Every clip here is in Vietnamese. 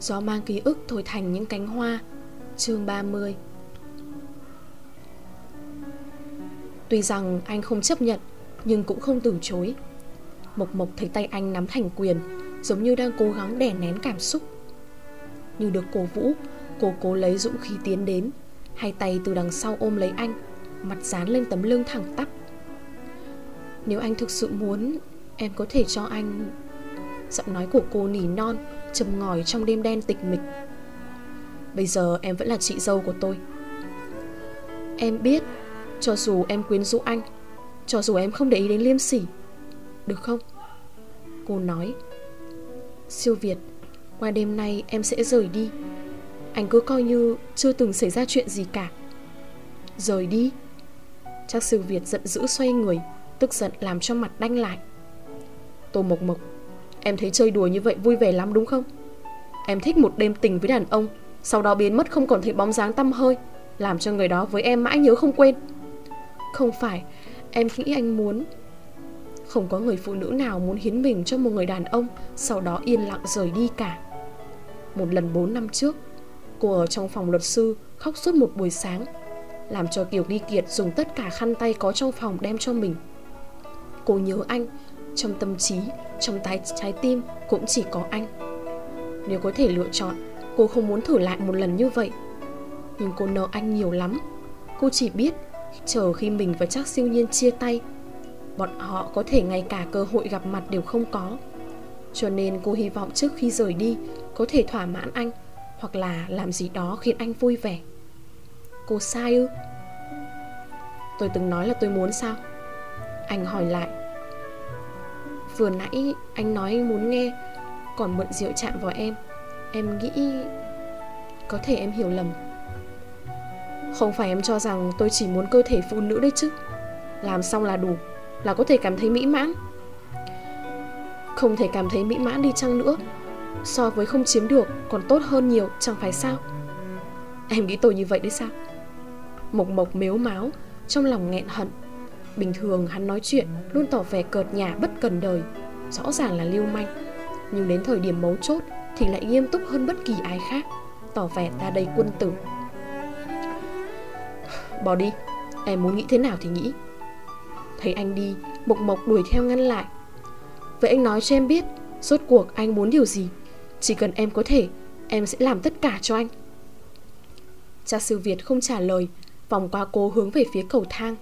Gió mang ký ức thổi thành những cánh hoa. Chương 30 Tuy rằng anh không chấp nhận, Nhưng cũng không từ chối. Mộc Mộc thấy tay anh nắm thành quyền, Giống như đang cố gắng đè nén cảm xúc. Như được cổ vũ, Cô cố lấy dũng khí tiến đến, Hai tay từ đằng sau ôm lấy anh, Mặt dán lên tấm lưng thẳng tắp. Nếu anh thực sự muốn, Em có thể cho anh Giọng nói của cô nỉ non Trầm ngòi trong đêm đen tịch mịch. Bây giờ em vẫn là chị dâu của tôi. Em biết, Cho dù em quyến rũ anh, Cho dù em không để ý đến liêm sỉ, Được không? Cô nói. Siêu Việt, Qua đêm nay em sẽ rời đi. Anh cứ coi như chưa từng xảy ra chuyện gì cả. Rời đi. Chắc siêu Việt giận dữ xoay người, Tức giận làm cho mặt đanh lại. Tô Mộc Mộc Em thấy chơi đùa như vậy vui vẻ lắm đúng không? Em thích một đêm tình với đàn ông, Sau đó biến mất không còn thấy bóng dáng tăm hơi, Làm cho người đó với em mãi nhớ không quên. Không phải, Em nghĩ anh muốn, Không có người phụ nữ nào muốn hiến mình cho một người đàn ông, Sau đó yên lặng rời đi cả. Một lần 4 năm trước, Cô ở trong phòng luật sư Khóc suốt một buổi sáng, Làm cho Kiều Nghi Kiệt dùng tất cả khăn tay có trong phòng đem cho mình. Cô nhớ anh trong tâm trí Trong trái, trái tim cũng chỉ có anh. Nếu có thể lựa chọn Cô không muốn thử lại một lần như vậy. Nhưng cô nợ anh nhiều lắm. Cô chỉ biết Chờ khi mình và chắc siêu nhiên chia tay Bọn họ có thể ngay cả cơ hội gặp mặt đều không có. Cho nên cô hy vọng trước khi rời đi Có thể thỏa mãn anh Hoặc là làm gì đó khiến anh vui vẻ. Cô sai ư? Tôi từng nói là tôi muốn sao? Anh hỏi lại. Vừa nãy anh nói anh muốn nghe, Còn mượn rượu chạm vào em. Em nghĩ Có thể em hiểu lầm. Không phải em cho rằng tôi chỉ muốn cơ thể phụ nữ đấy chứ. Làm xong là đủ, Là có thể cảm thấy mỹ mãn. Không thể cảm thấy mỹ mãn đi chăng nữa. So với không chiếm được, Còn tốt hơn nhiều, chẳng phải sao? Em nghĩ tôi như vậy đấy sao? Mộc mộc mếu máu Trong lòng nghẹn hận. Bình thường hắn nói chuyện, Luôn tỏ vẻ cợt nhả bất cần đời, Rõ ràng là lưu manh. Nhưng đến thời điểm mấu chốt Thì lại nghiêm túc hơn bất kỳ ai khác, Tỏ vẻ ta đây quân tử. Bỏ đi, Em muốn nghĩ thế nào thì nghĩ. Thấy anh đi, Mộc mộc đuổi theo ngăn lại. Vậy anh nói cho em biết, Rốt cuộc anh muốn điều gì? Chỉ cần em có thể, Em sẽ làm tất cả cho anh. Cha sư Việt không trả lời, Vòng qua cô hướng về phía cầu thang.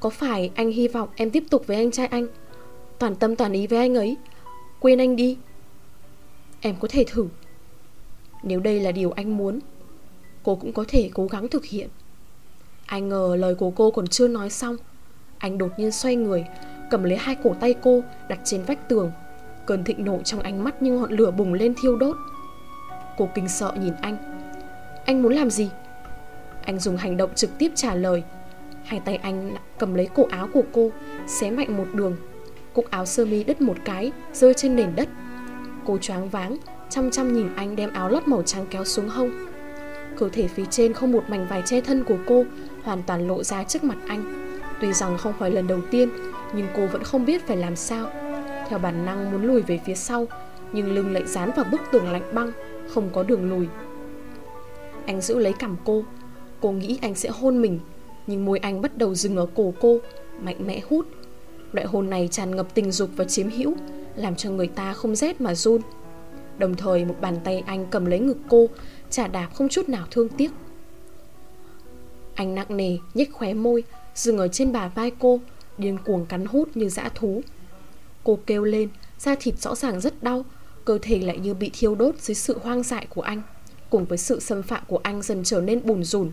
Có phải anh hy vọng em tiếp tục với anh trai anh? Toàn tâm toàn ý với anh ấy. Quên anh đi. Em có thể thử. Nếu đây là điều anh muốn, Cô cũng có thể cố gắng thực hiện. Anh ngờ lời của cô còn chưa nói xong, Anh đột nhiên xoay người, Cầm lấy hai cổ tay cô, Đặt trên vách tường. Cơn thịnh nộ trong ánh mắt như ngọn lửa bùng lên thiêu đốt. Cô kinh sợ nhìn anh. Anh muốn làm gì? Anh dùng hành động trực tiếp trả lời. Hai tay anh cầm lấy cổ áo của cô, Xé mạnh một đường. Cúc áo sơ mi đứt một cái, Rơi trên nền đất. Cô choáng váng, Chăm chăm nhìn anh đem áo lót màu trắng kéo xuống hông. Cơ thể phía trên không một mảnh vải che thân của cô, Hoàn toàn lộ ra trước mặt anh. Tuy rằng không phải lần đầu tiên, Nhưng cô vẫn không biết phải làm sao. Theo bản năng muốn lùi về phía sau, Nhưng lưng lại dán vào bức tường lạnh băng, Không có đường lùi. Anh giữ lấy cằm cô. Cô nghĩ anh sẽ hôn mình nhưng môi anh bắt đầu dừng ở cổ cô, Mạnh mẽ hút. Loại hôn này tràn ngập tình dục và chiếm hữu, Làm cho người ta không rét mà run. Đồng thời, một bàn tay anh cầm lấy ngực cô Trả đạp không chút nào thương tiếc. Anh nặng nề, nhếch khóe môi, Dừng ở trên bà vai cô, Điên cuồng cắn hút như dã thú. Cô kêu lên, Da thịt rõ ràng rất đau, Cơ thể lại như bị thiêu đốt dưới sự hoang dại của anh. Cùng với sự xâm phạm của anh dần trở nên bùn rùn.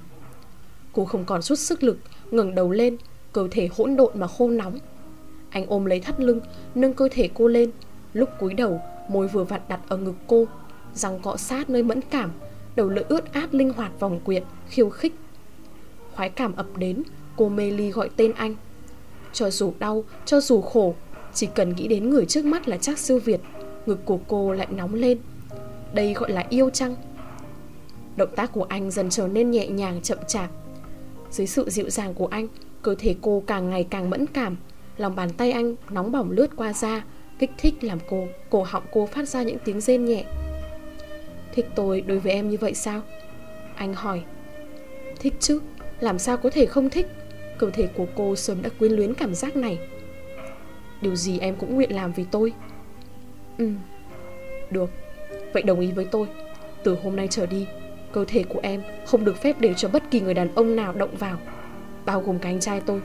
Cô không còn chút sức lực ngẩng đầu lên Cơ thể hỗn độn mà khô nóng. Anh ôm lấy thắt lưng Nâng cơ thể cô lên. Lúc cúi đầu môi vừa vặn đặt ở ngực cô. Răng cọ sát nơi mẫn cảm Đầu lưỡi ướt át linh hoạt vòng quyện Khiêu khích. Khoái cảm ập đến Cô mê ly gọi tên anh. Cho dù đau, cho dù khổ Chỉ cần nghĩ đến người trước mắt là chắc siêu Việt. Ngực của cô lại nóng lên. Đây gọi là yêu chăng? Động tác của anh dần trở nên nhẹ nhàng chậm chạp. Dưới sự dịu dàng của anh Cơ thể cô càng ngày càng mẫn cảm. Lòng bàn tay anh nóng bỏng lướt qua da Kích thích làm cô Cổ họng cô phát ra những tiếng rên nhẹ. Thích tôi đối với em như vậy sao? Anh hỏi. Thích chứ, làm sao có thể không thích? Cơ thể của cô sớm đã quyến luyến cảm giác này. Điều gì em cũng nguyện làm vì tôi? Ừ Được Vậy đồng ý với tôi. Từ hôm nay trở đi Cơ thể của em không được phép để cho bất kỳ người đàn ông nào động vào, Bao gồm cả anh trai tôi.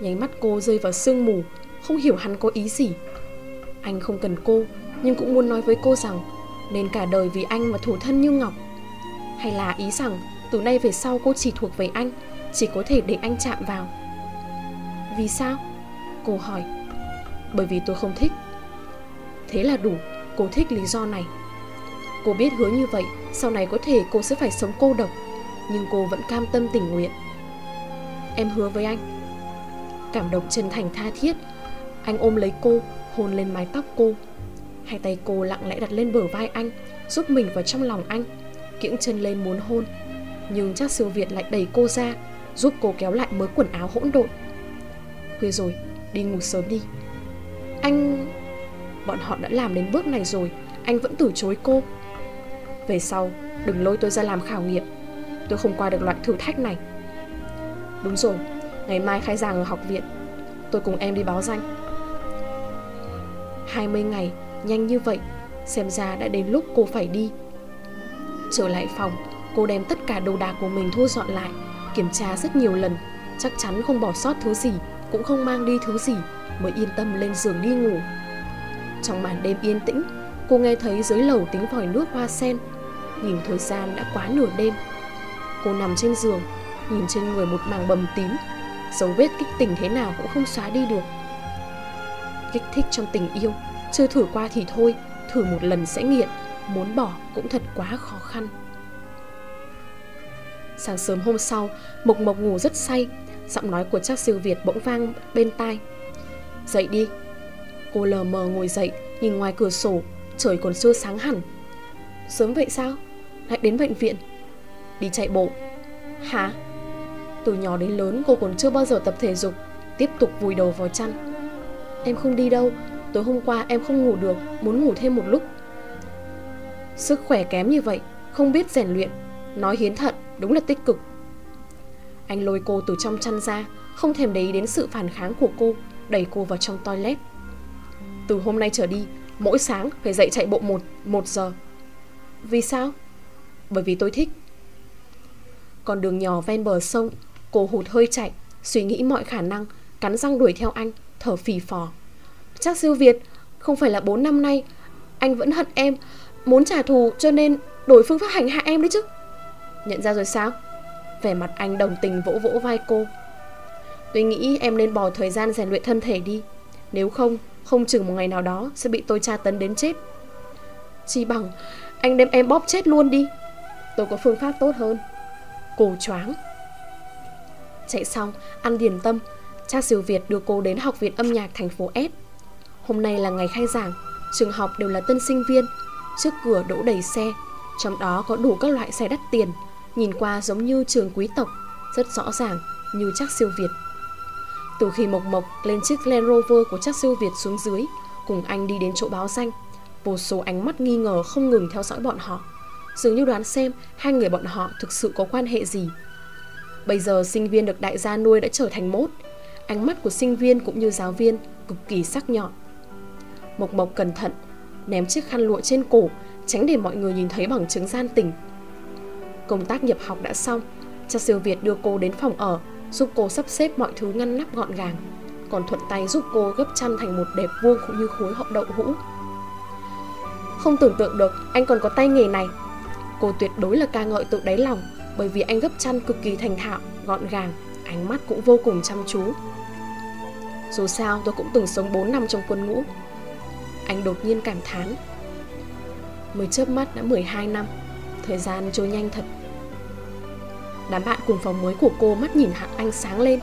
Nháy mắt cô rơi vào sương mù, Không hiểu hắn có ý gì. Anh không cần cô, Nhưng cũng muốn nói với cô rằng Nên cả đời vì anh mà thủ thân như ngọc. Hay là ý rằng Từ nay về sau cô chỉ thuộc về anh, Chỉ có thể để anh chạm vào. Vì sao? Cô hỏi. Bởi vì tôi không thích. Thế là đủ, Cô thích lý do này. Cô biết hứa như vậy, Sau này có thể cô sẽ phải sống cô độc. Nhưng cô vẫn cam tâm tình nguyện. Em hứa với anh. Cảm động chân thành tha thiết. Anh ôm lấy cô, Hôn lên mái tóc cô. Hai tay cô lặng lẽ đặt lên bờ vai anh, Giúp mình vào trong lòng anh, Kiễng chân lên muốn hôn. Nhưng chắc siêu Việt lại đẩy cô ra, Giúp cô kéo lại mớ quần áo hỗn độn. Khuya rồi, Đi ngủ sớm đi. Anh... Bọn họ đã làm đến bước này rồi. Anh vẫn từ chối cô. Về sau, đừng lôi tôi ra làm khảo nghiệm. Tôi không qua được loại thử thách này. Đúng rồi, Ngày mai khai giảng ở học viện, Tôi cùng em đi báo danh. 20 ngày, Nhanh như vậy, Xem ra đã đến lúc cô phải đi. Trở lại phòng, Cô đem tất cả đồ đạc của mình thu dọn lại, Kiểm tra rất nhiều lần. Chắc chắn không bỏ sót thứ gì, Cũng không mang đi thứ gì, Mới yên tâm lên giường đi ngủ. Trong màn đêm yên tĩnh, Cô nghe thấy dưới lầu tiếng vòi nước hoa sen. Nhìn thời gian đã quá nửa đêm. Cô nằm trên giường, Nhìn trên người một màng bầm tím. Dấu vết kích tình thế nào cũng không xóa đi được. Kích thích trong tình yêu, Chưa thử qua thì thôi, Thử một lần sẽ nghiện, Muốn bỏ cũng thật quá khó khăn. Sáng sớm hôm sau, Mộc Mộc ngủ rất say, Giọng nói của chắc siêu Việt bỗng vang bên tai. Dậy đi. Cô lờ mờ ngồi dậy, Nhìn ngoài cửa sổ, Trời còn chưa sáng hẳn. Sớm vậy sao? Lại đến bệnh viện. Đi chạy bộ. Hả? Từ nhỏ đến lớn cô còn chưa bao giờ tập thể dục. Tiếp tục vùi đầu vào chăn. Em không đi đâu. Tối hôm qua em không ngủ được. Muốn ngủ thêm một lúc. Sức khỏe kém như vậy Không biết rèn luyện. Nói hiến thận đúng là tích cực. Anh lôi cô từ trong chăn ra Không thèm để ý đến sự phản kháng của cô Đẩy cô vào trong toilet. Từ hôm nay trở đi Mỗi sáng phải dậy chạy bộ một, một giờ. Vì sao? Bởi vì tôi thích. Còn đường nhỏ ven bờ sông Cô hụt hơi chạy, Suy nghĩ mọi khả năng, Cắn răng đuổi theo anh, Thở phì phò. Chắc siêu Việt, Không phải là 4 năm nay, Anh vẫn hận em, Muốn trả thù cho nên đổi phương pháp hành hạ em đấy chứ. Nhận ra rồi sao? Vẻ mặt anh đồng tình vỗ vỗ vai cô. Tôi nghĩ em nên bỏ thời gian rèn luyện thân thể đi. Nếu không Không chừng một ngày nào đó sẽ bị tôi tra tấn đến chết. Chỉ bằng, Anh đem em bóp chết luôn đi. Tôi có phương pháp tốt hơn. Cô choáng. Chạy xong Ăn điền tâm Cha siêu Việt đưa cô đến Học viện âm nhạc thành phố S. Hôm nay là ngày khai giảng Trường học đều là tân sinh viên. Trước cửa đỗ đầy xe Trong đó có đủ các loại xe đắt tiền. Nhìn qua giống như trường quý tộc Rất rõ ràng như chắc siêu Việt. Từ khi Mộc Mộc lên chiếc Land Rover của chắc siêu Việt xuống dưới Cùng anh đi đến chỗ báo danh Vô số ánh mắt nghi ngờ không ngừng theo dõi bọn họ Dường như đoán xem Hai người bọn họ thực sự có quan hệ gì. Bây giờ sinh viên được đại gia nuôi đã trở thành mốt. Ánh mắt của sinh viên cũng như giáo viên Cực kỳ sắc nhọn. Mộc Mộc cẩn thận, Ném chiếc khăn lụa trên cổ, Tránh để mọi người nhìn thấy bằng chứng gian tình. Công tác nhập học đã xong, Cha siêu Việt đưa cô đến phòng ở, Giúp cô sắp xếp mọi thứ ngăn nắp gọn gàng, Còn thuận tay giúp cô gấp chăn thành một đẹp vuông cũng như khối hậu đậu hũ. Không tưởng tượng được anh còn có tay nghề này. Cô tuyệt đối là ca ngợi tự đáy lòng Bởi vì anh gấp chăn cực kỳ thành thạo, gọn gàng Ánh mắt cũng vô cùng chăm chú. Dù sao tôi cũng từng sống 4 năm trong quân ngũ. Anh đột nhiên cảm thán. Mới chớp mắt đã 12 năm Thời gian trôi nhanh thật. Đám bạn cùng phòng mới của cô mắt nhìn hạng anh sáng lên.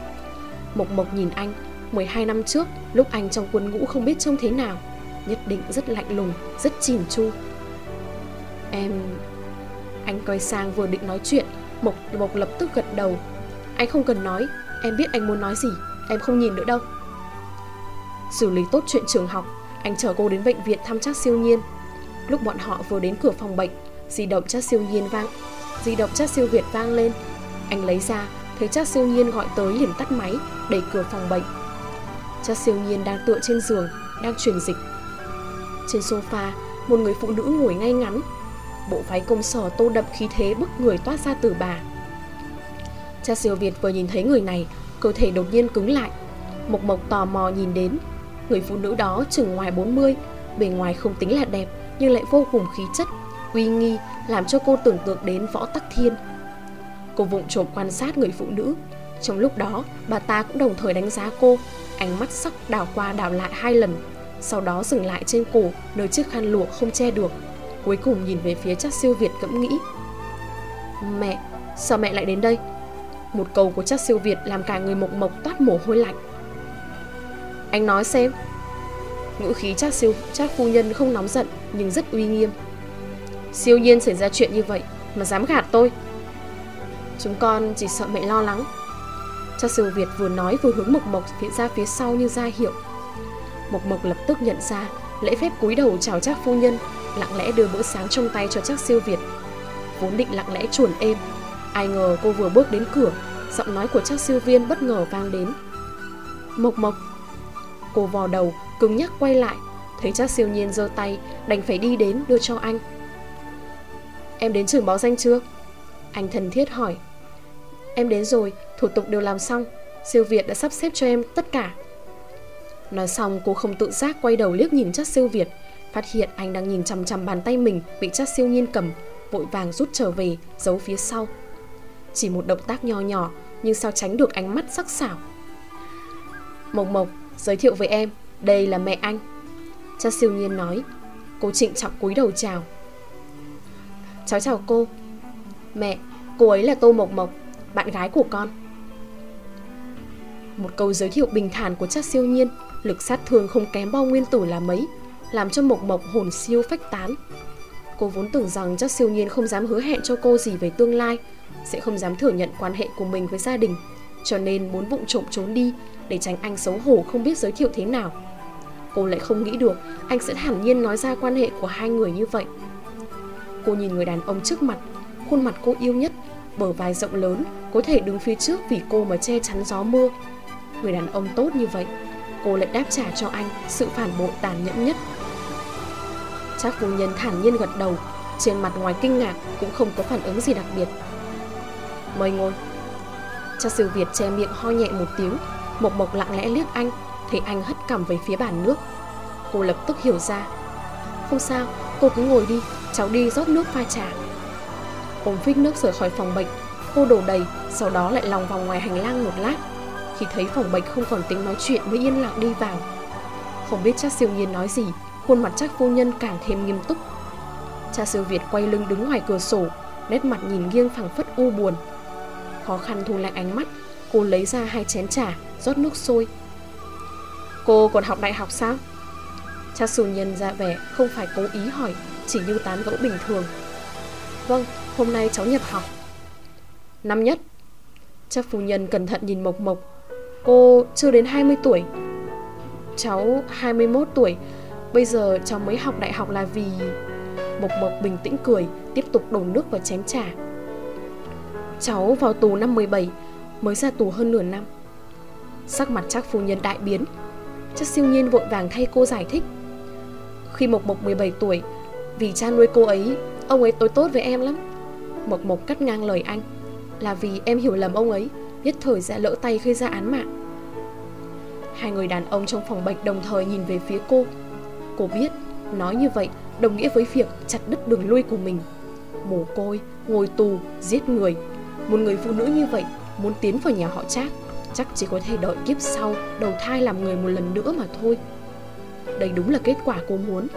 Mộc Mộc nhìn anh 12 năm trước Lúc anh trong quân ngũ không biết trông thế nào Nhất định rất lạnh lùng Rất chìm chu. Em... Anh quay sang vừa định nói chuyện, Mộc Mộc lập tức gật đầu. Anh không cần nói, Em biết anh muốn nói gì, Em không nhìn nữa đâu. Xử lý tốt chuyện trường học, Anh chở cô đến bệnh viện thăm chắc siêu nhiên. Lúc bọn họ vừa đến cửa phòng bệnh, Di động chắc siêu nhiên vang, Di động chắc siêu Việt vang lên. Anh lấy ra, Thấy chắc siêu nhiên gọi tới liền tắt máy, Đẩy cửa phòng bệnh. Chắc siêu nhiên đang tựa trên giường, Đang truyền dịch. Trên sofa, Một người phụ nữ ngồi ngay ngắn Bộ váy công sở tô đậm khí thế bức người toát ra từ bà. Cha siêu Việt vừa nhìn thấy người này, Cơ thể đột nhiên cứng lại, Mộc Mộc tò mò nhìn đến. Người phụ nữ đó chừng ngoài 40 Bề ngoài không tính là đẹp, Nhưng lại vô cùng khí chất, Uy nghi, làm cho cô tưởng tượng đến võ tắc thiên. Cô vụng trộm quan sát người phụ nữ. Trong lúc đó, bà ta cũng đồng thời đánh giá cô. Ánh mắt sắc đảo qua đảo lại hai lần, Sau đó dừng lại trên cổ, Nơi chiếc khăn lụa không che được. Cuối cùng nhìn về phía chắc siêu Việt cẫm nghĩ. Mẹ, sao mẹ lại đến đây? Một câu của chắc siêu Việt làm cả người mộc mộc toát mồ hôi lạnh. Anh nói xem. Ngữ khí chắc siêu chắc phu nhân không nóng giận Nhưng rất uy nghiêm. Siêu nhiên xảy ra chuyện như vậy Mà dám gạt tôi. Chúng con chỉ sợ mẹ lo lắng. Chắc siêu Việt vừa nói vừa hướng Mộc Mộc phía ra phía sau như ra hiệu. Mộc Mộc lập tức nhận ra Lễ phép cúi đầu chào chắc phu nhân. Lặng lẽ đưa bữa sáng trong tay cho chắc siêu Việt. Vốn định lặng lẽ chuồn êm Ai ngờ cô vừa bước đến cửa Giọng nói của chắc siêu viên bất ngờ vang đến. Mộc Mộc. Cô vò đầu cứng nhắc quay lại Thấy chắc siêu nhiên giơ tay Đành phải đi đến đưa cho anh. Em đến trường báo danh chưa? Anh thân thiết hỏi. Em đến rồi, thủ tục đều làm xong Siêu Việt đã sắp xếp cho em tất cả. Nói xong cô không tự giác quay đầu liếc nhìn chắc siêu Việt. Phát hiện anh đang nhìn chằm chằm bàn tay mình Bị chắc siêu nhiên cầm Vội vàng rút trở về, giấu phía sau. Chỉ một động tác nho nhỏ Nhưng sao tránh được ánh mắt sắc sảo? Mộc Mộc, giới thiệu với em Đây là mẹ anh. Chắc siêu nhiên nói Cô trịnh trọng cúi đầu chào. Cháu chào cô. Mẹ, cô ấy là Tô Mộc Mộc Bạn gái của con. Một câu giới thiệu bình thản của chắc siêu nhiên Lực sát thương không kém bao nguyên tử là mấy. Làm cho Mộc Mộc hồn siêu phách tán. Cô vốn tưởng rằng chắc siêu nhiên không dám hứa hẹn cho cô gì về tương lai, Sẽ không dám thừa nhận quan hệ của mình với gia đình, Cho nên muốn vụng trộm trốn đi Để tránh anh xấu hổ không biết giới thiệu thế nào. Cô lại không nghĩ được Anh sẽ thản nhiên nói ra quan hệ của hai người như vậy. Cô nhìn người đàn ông trước mặt, Khuôn mặt cô yêu nhất, Bờ vai rộng lớn, Có thể đứng phía trước vì cô mà che chắn gió mưa. Người đàn ông tốt như vậy, Cô lại đáp trả cho anh Sự phản bội tàn nhẫn nhất. Chắc phu nhân thản nhiên gật đầu. Trên mặt ngoài kinh ngạc Cũng không có phản ứng gì đặc biệt. Mời ngồi. Cha siêu Việt che miệng ho nhẹ một tiếng Mộc Mộc lặng lẽ liếc anh Thấy anh hất cằm về phía bàn nước. Cô lập tức hiểu ra. Không sao, cô cứ ngồi đi Cháu đi rót nước pha trà. Ôm phích nước rời khỏi phòng bệnh Cô đổ đầy Sau đó lại lòng vòng ngoài hành lang một lát. Khi thấy phòng bệnh không còn tính nói chuyện Mới yên lặng đi vào. Không biết chắc siêu nhiên nói gì Khuôn mặt chắc phu nhân càng thêm nghiêm túc. Cha sư Việt quay lưng đứng ngoài cửa sổ Nét mặt nhìn nghiêng phẳng phất u buồn. Khó khăn thu lại ánh mắt Cô lấy ra hai chén trà rót nước sôi. Cô còn học đại học sao? Cha sư nhân ra vẻ không phải cố ý hỏi Chỉ như tán gẫu bình thường. Vâng, hôm nay cháu nhập học. Năm nhất Cha phu nhân cẩn thận nhìn Mộc Mộc. Cô chưa đến 20 tuổi. Cháu 21 tuổi Bây giờ cháu mới học đại học là vì Mộc Mộc bình tĩnh cười, Tiếp tục đổ nước vào chén trà. Cháu vào tù năm 17 Mới ra tù hơn nửa năm. Sắc mặt chắc phu nhân đại biến, Chắc siêu nhiên vội vàng thay cô giải thích. Khi Mộc Mộc 17 tuổi, Vì cha nuôi cô ấy, Ông ấy tối tốt với em lắm. Mộc Mộc cắt ngang lời anh, Là vì em hiểu lầm ông ấy, Nhất thời sẽ lỡ tay gây ra án mạng. Hai người đàn ông trong phòng bệnh đồng thời nhìn về phía cô. Cô biết Nói như vậy đồng nghĩa với việc chặt đứt đường lui của mình. Mồ côi, ngồi tù, giết người. Một người phụ nữ như vậy Muốn tiến vào nhà họ Trác Chắc chỉ có thể đợi kiếp sau Đầu thai làm người một lần nữa mà thôi. Đây đúng là kết quả cô muốn.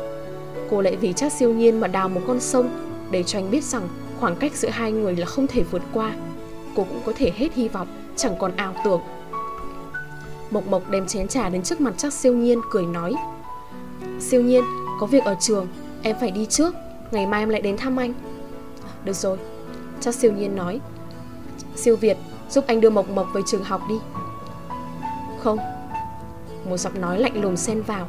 Cô lại vì Trác siêu nhiên mà đào một con sông Để cho anh biết rằng khoảng cách giữa hai người là không thể vượt qua. Cô cũng có thể hết hy vọng Chẳng còn ảo tưởng. Mộc Mộc đem chén trà đến trước mặt Trác siêu nhiên cười nói Siêu nhiên, có việc ở trường Em phải đi trước. Ngày mai em lại đến thăm anh. Được rồi Chắc siêu nhiên nói. Siêu Việt Giúp anh đưa Mộc Mộc về trường học đi. Không Một giọng nói lạnh lùng xen vào.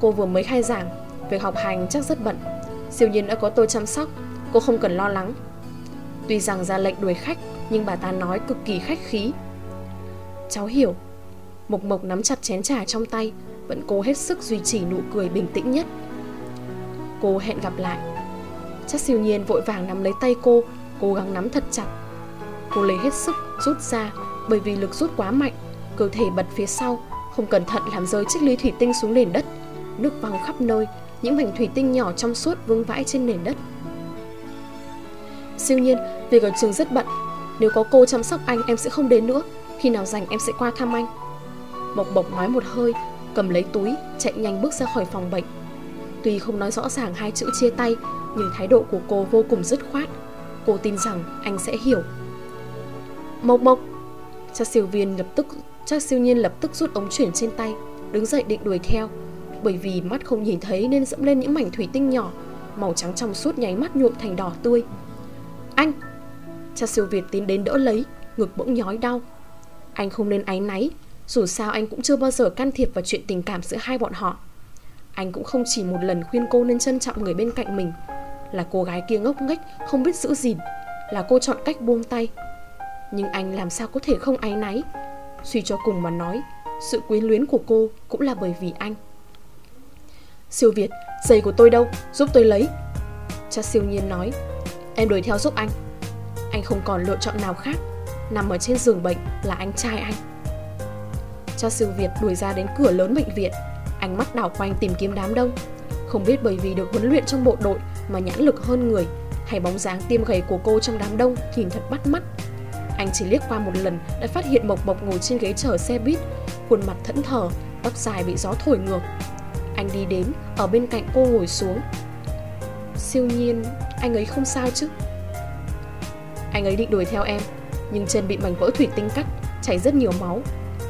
Cô vừa mới khai giảng Việc học hành chắc rất bận. Siêu nhiên đã có tôi chăm sóc Cô không cần lo lắng. Tuy rằng ra lệnh đuổi khách Nhưng bà ta nói cực kỳ khách khí. Cháu hiểu Mộc Mộc nắm chặt chén trà trong tay vẫn cố hết sức duy trì nụ cười bình tĩnh nhất. Cô hẹn gặp lại. Chắc siêu nhiên vội vàng nắm lấy tay cô, Cố gắng nắm thật chặt. Cô lấy hết sức rút ra, Bởi vì lực rút quá mạnh, Cơ thể bật phía sau, Không cẩn thận làm rơi chiếc ly thủy tinh xuống nền đất. Nước văng khắp nơi, Những mảnh thủy tinh nhỏ trong suốt vương vãi trên nền đất. Siêu nhiên Việc ở trường rất bận, Nếu có cô chăm sóc anh, em sẽ không đến nữa. Khi nào rảnh, em sẽ qua thăm anh. Mộc Bộc nói một hơi Cầm lấy túi, Chạy nhanh bước ra khỏi phòng bệnh. Tuy không nói rõ ràng hai chữ chia tay, Nhưng thái độ của cô vô cùng dứt khoát. Cô tin rằng anh sẽ hiểu. Mộc Mộc. Cha siêu viên lập tức Cha siêu nhiên lập tức rút ống chuyển trên tay, Đứng dậy định đuổi theo. Bởi vì mắt không nhìn thấy nên dẫm lên những mảnh thủy tinh nhỏ, Màu trắng trong suốt nháy mắt nhuộm thành đỏ tươi. Anh. Cha siêu Việt tiến đến đỡ lấy, Ngực bỗng nhói đau. Anh không nên áy náy dù sao anh cũng chưa bao giờ can thiệp vào chuyện tình cảm giữa hai bọn họ. Anh cũng không chỉ một lần khuyên cô nên trân trọng người bên cạnh mình. Là cô gái kia ngốc nghếch, Không biết giữ gìn. Là cô chọn cách buông tay. Nhưng anh làm sao có thể không áy náy? Suy cho cùng mà nói, Sự quyến luyến của cô cũng là bởi vì anh. Siêu Việt, Giày của tôi đâu? Giúp tôi lấy. Cha siêu nhiên nói, Em đuổi theo giúp anh. Anh không còn lựa chọn nào khác. Nằm ở trên giường bệnh là anh trai anh cho siêu Việt đuổi ra đến cửa lớn bệnh viện. Ánh mắt đảo quanh tìm kiếm đám đông. Không biết bởi vì được huấn luyện trong bộ đội Mà nhãn lực hơn người, Hay bóng dáng tiêm gầy của cô trong đám đông Nhìn thật bắt mắt. Anh chỉ liếc qua một lần Đã phát hiện Mộc Mộc ngồi trên ghế chở xe buýt, Khuôn mặt thẫn thờ, Tóc dài bị gió thổi ngược. Anh đi đến, Ở bên cạnh cô ngồi xuống. Siêu nhiên, Anh ấy không sao chứ? Anh ấy định đuổi theo em, Nhưng chân bị mảnh vỡ thủy tinh cắt, Chảy rất nhiều máu.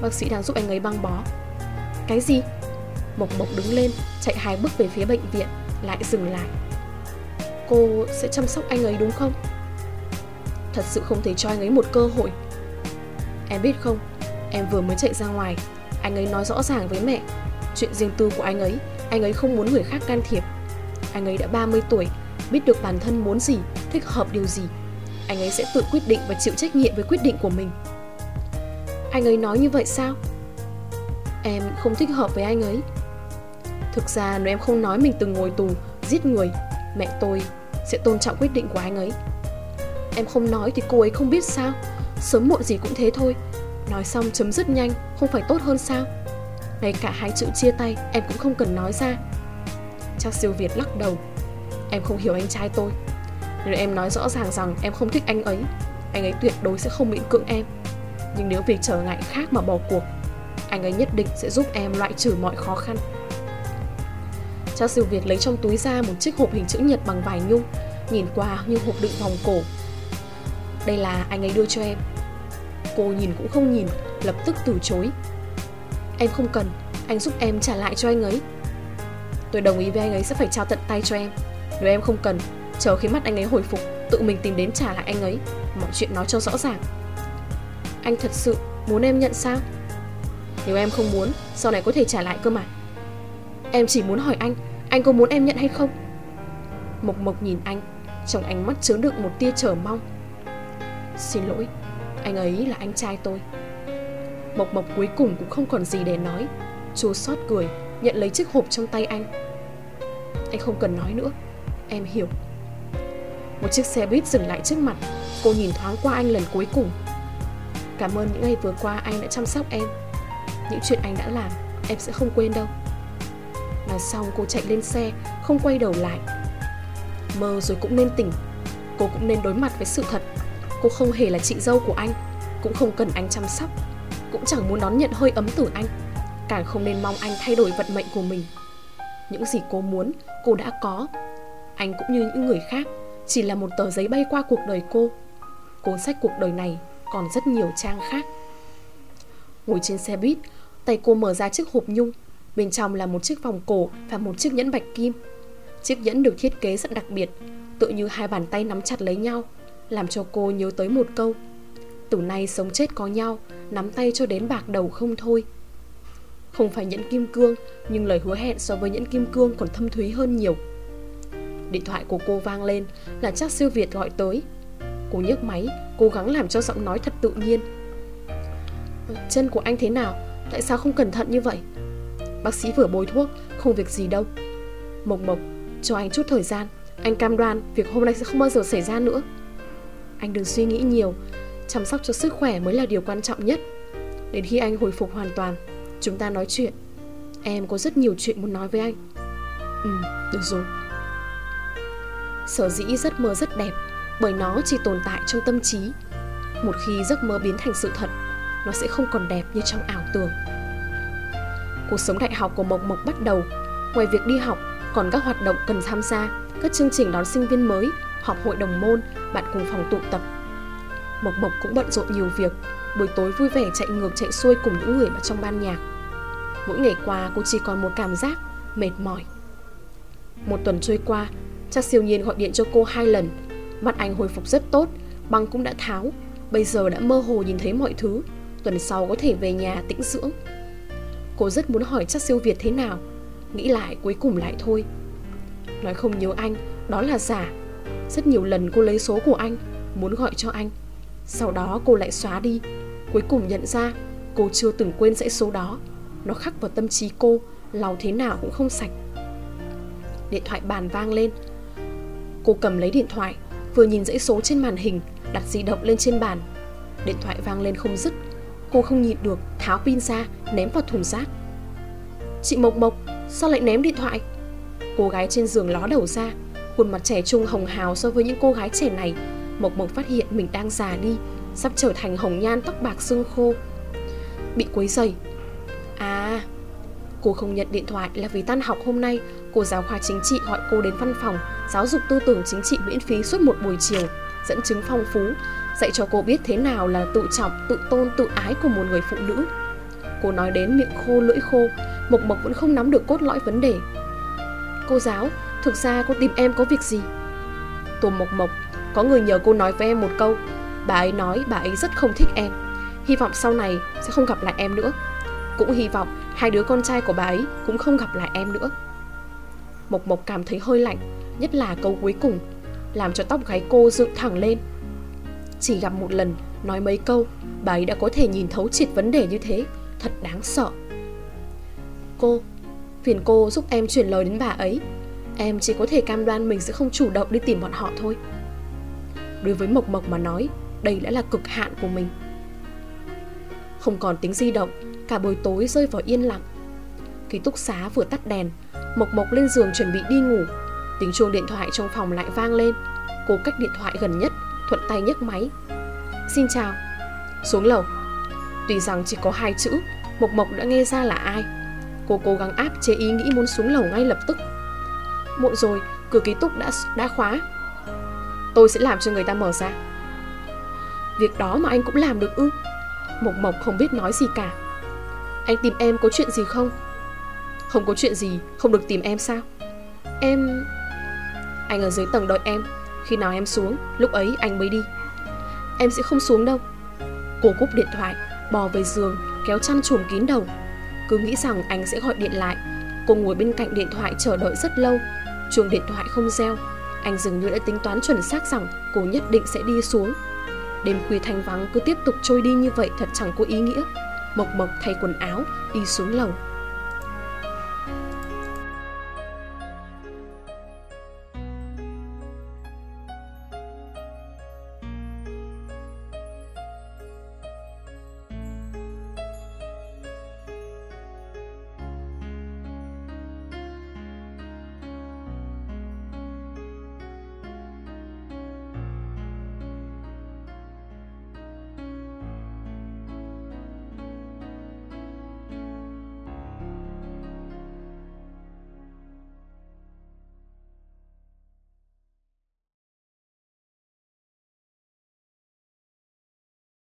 Bác sĩ đang giúp anh ấy băng bó. Cái gì? Mộc Mộc đứng lên, Chạy hai bước về phía bệnh viện, Lại dừng lại. Cô sẽ chăm sóc anh ấy đúng không? Thật sự không thể cho anh ấy một cơ hội. Em biết không, Em vừa mới chạy ra ngoài, Anh ấy nói rõ ràng với mẹ, Chuyện riêng tư của anh ấy Anh ấy không muốn người khác can thiệp. Anh ấy đã 30 tuổi, Biết được bản thân muốn gì, Thích hợp điều gì. Anh ấy sẽ tự quyết định và chịu trách nhiệm với quyết định của mình. Anh ấy nói như vậy sao? Em không thích hợp với anh ấy. Thực ra nếu em không nói mình từng ngồi tù, Giết người, Mẹ tôi sẽ tôn trọng quyết định của anh ấy. Em không nói thì cô ấy không biết sao. Sớm muộn gì cũng thế thôi. Nói xong chấm dứt nhanh, Không phải tốt hơn sao? Ngay cả hai chữ chia tay, em cũng không cần nói ra. Chắc siêu Việt lắc đầu. Em không hiểu anh trai tôi. Nếu em nói rõ ràng rằng em không thích anh ấy Anh ấy tuyệt đối sẽ không miễn cưỡng em. Nhưng nếu vì trở ngại khác mà bỏ cuộc, Anh ấy nhất định sẽ giúp em loại trừ mọi khó khăn. Cha siêu Việt lấy trong túi ra một chiếc hộp hình chữ nhật bằng vải nhung, Nhìn qua như hộp đựng vòng cổ. Đây là anh ấy đưa cho em. Cô nhìn cũng không nhìn, Lập tức từ chối. Em không cần, Anh giúp em trả lại cho anh ấy. Tôi đồng ý với anh ấy sẽ phải trao tận tay cho em. Nếu em không cần, Chờ khi mắt anh ấy hồi phục, Tự mình tìm đến trả lại anh ấy. Mọi chuyện nói cho rõ ràng. Anh thật sự muốn em nhận sao? Nếu em không muốn, Sau này có thể trả lại cơ mà. Em chỉ muốn hỏi anh Anh có muốn em nhận hay không? Mộc Mộc nhìn anh, Trong ánh mắt chứa đựng một tia chờ mong. Xin lỗi, Anh ấy là anh trai tôi. Mộc Mộc cuối cùng cũng không còn gì để nói. Chú xót cười, Nhận lấy chiếc hộp trong tay anh. Anh không cần nói nữa, Em hiểu. Một chiếc xe buýt dừng lại trước mặt. Cô nhìn thoáng qua anh lần cuối cùng. Cảm ơn những ngày vừa qua anh đã chăm sóc em. Những chuyện anh đã làm, Em sẽ không quên đâu. Nói xong cô chạy lên xe, Không quay đầu lại. Mơ rồi cũng nên tỉnh. Cô cũng nên đối mặt với sự thật. Cô không hề là chị dâu của anh, Cũng không cần anh chăm sóc. Cũng chẳng muốn đón nhận hơi ấm từ anh. Càng không nên mong anh thay đổi vận mệnh của mình. Những gì cô muốn, Cô đã có. Anh cũng như những người khác, Chỉ là một tờ giấy bay qua cuộc đời cô. Cuốn sách cuộc đời này còn rất nhiều trang khác. Ngồi trên xe buýt, Tay cô mở ra chiếc hộp nhung. Bên trong là một chiếc vòng cổ và một chiếc nhẫn bạch kim. Chiếc nhẫn được thiết kế rất đặc biệt Tự như hai bàn tay nắm chặt lấy nhau, Làm cho cô nhớ tới một câu. Từ nay sống chết có nhau, Nắm tay cho đến bạc đầu không thôi. Không phải nhẫn kim cương, Nhưng lời hứa hẹn so với nhẫn kim cương còn thâm thúy hơn nhiều. Điện thoại của cô vang lên Là chắc siêu Việt gọi tới. Cô nhấc máy Cố gắng làm cho giọng nói thật tự nhiên. Ờ, chân của anh thế nào? Tại sao không cẩn thận như vậy? Bác sĩ vừa bôi thuốc Không việc gì đâu. Mộc Mộc Cho anh chút thời gian. Anh cam đoan Việc hôm nay sẽ không bao giờ xảy ra nữa. Anh đừng suy nghĩ nhiều Chăm sóc cho sức khỏe mới là điều quan trọng nhất. Đến khi anh hồi phục hoàn toàn Chúng ta nói chuyện. Em có rất nhiều chuyện muốn nói với anh. Ừ, được rồi. Sở dĩ giấc mơ rất đẹp. Bởi nó chỉ tồn tại trong tâm trí. Một khi giấc mơ biến thành sự thật, Nó sẽ không còn đẹp như trong ảo tưởng. Cuộc sống đại học của Mộc Mộc bắt đầu. Ngoài việc đi học, Còn các hoạt động cần tham gia, Các chương trình đón sinh viên mới, Họp hội đồng môn, Bạn cùng phòng tụ tập. Mộc Mộc cũng bận rộn nhiều việc, Buổi tối vui vẻ chạy ngược chạy xuôi cùng những người ở trong ban nhạc. Mỗi ngày qua, cô chỉ còn một cảm giác Mệt mỏi. Một tuần trôi qua cha siêu nhiên gọi điện cho cô hai lần Mặt anh hồi phục rất tốt, Băng cũng đã tháo. Bây giờ đã mơ hồ nhìn thấy mọi thứ. Tuần sau có thể về nhà tĩnh dưỡng. Cô rất muốn hỏi chắc siêu Việt thế nào. Nghĩ lại cuối cùng lại thôi. Nói không nhớ anh, Đó là giả. Rất nhiều lần cô lấy số của anh, Muốn gọi cho anh. Sau đó cô lại xóa đi. Cuối cùng nhận ra, Cô chưa từng quên dãy số đó. Nó khắc vào tâm trí cô, Lau thế nào cũng không sạch. Điện thoại bàn vang lên. Cô cầm lấy điện thoại Vừa nhìn dãy số trên màn hình, Đặt di động lên trên bàn. Điện thoại vang lên không dứt. Cô không nhịn được, tháo pin ra, ném vào thùng rác. Chị Mộc Mộc, Sao lại ném điện thoại? Cô gái trên giường ló đầu ra, Khuôn mặt trẻ trung hồng hào so với những cô gái trẻ này. Mộc Mộc phát hiện mình đang già đi, Sắp trở thành hồng nhan tóc bạc xương khô. Bị quấy dày Cô không nhận điện thoại là vì tan học hôm nay. Cô giáo khoa chính trị gọi cô đến văn phòng Giáo dục tư tưởng chính trị miễn phí suốt một buổi chiều Dẫn chứng phong phú Dạy cho cô biết thế nào là tự trọng, tự tôn, tự ái của một người phụ nữ. Cô nói đến miệng khô lưỡi khô Mộc Mộc vẫn không nắm được cốt lõi vấn đề. Cô giáo, thực ra cô tìm em có việc gì? Tô Mộc Mộc, có người nhờ cô nói với em một câu. Bà ấy nói bà ấy rất không thích em. Hy vọng sau này sẽ không gặp lại em nữa. Cũng hy vọng hai đứa con trai của bà ấy cũng không gặp lại em nữa. Mộc Mộc cảm thấy hơi lạnh, Nhất là câu cuối cùng, Làm cho tóc gáy cô dựng thẳng lên. Chỉ gặp một lần, Nói mấy câu, Bà ấy đã có thể nhìn thấu triệt vấn đề như thế, Thật đáng sợ. Cô, Phiền cô giúp em chuyển lời đến bà ấy. Em chỉ có thể cam đoan mình sẽ không chủ động đi tìm bọn họ thôi. Đối với Mộc Mộc mà nói, Đây đã là cực hạn của mình. Không còn tính di động Cả buổi tối rơi vào yên lặng. Ký túc xá vừa tắt đèn, Mộc Mộc lên giường chuẩn bị đi ngủ. Tiếng chuông điện thoại trong phòng lại vang lên. Cô cách điện thoại gần nhất, Thuận tay nhấc máy. Xin chào. Xuống lầu. Tuy rằng chỉ có hai chữ, Mộc Mộc đã nghe ra là ai. Cô cố gắng áp chế ý nghĩ muốn xuống lầu ngay lập tức. Muộn rồi, Cửa ký túc đã đã khóa. Tôi sẽ làm cho người ta mở ra. Việc đó mà anh cũng làm được ư? Mộc Mộc không biết nói gì cả. Anh tìm em có chuyện gì không? Không có chuyện gì, Không được tìm em sao? Em... Anh ở dưới tầng đợi em. Khi nào em xuống, Lúc ấy anh mới đi. Em sẽ không xuống đâu. Cô cúp điện thoại, Bò về giường, Kéo chăn trùm kín đầu. Cứ nghĩ rằng anh sẽ gọi điện lại. Cô ngồi bên cạnh điện thoại chờ đợi rất lâu. Chuông điện thoại không reo. Anh dường như đã tính toán chuẩn xác rằng Cô nhất định sẽ đi xuống. Đêm khuya thanh vắng cứ tiếp tục trôi đi như vậy Thật chẳng có ý nghĩa. Mộc mộc thay quần áo Đi xuống lầu.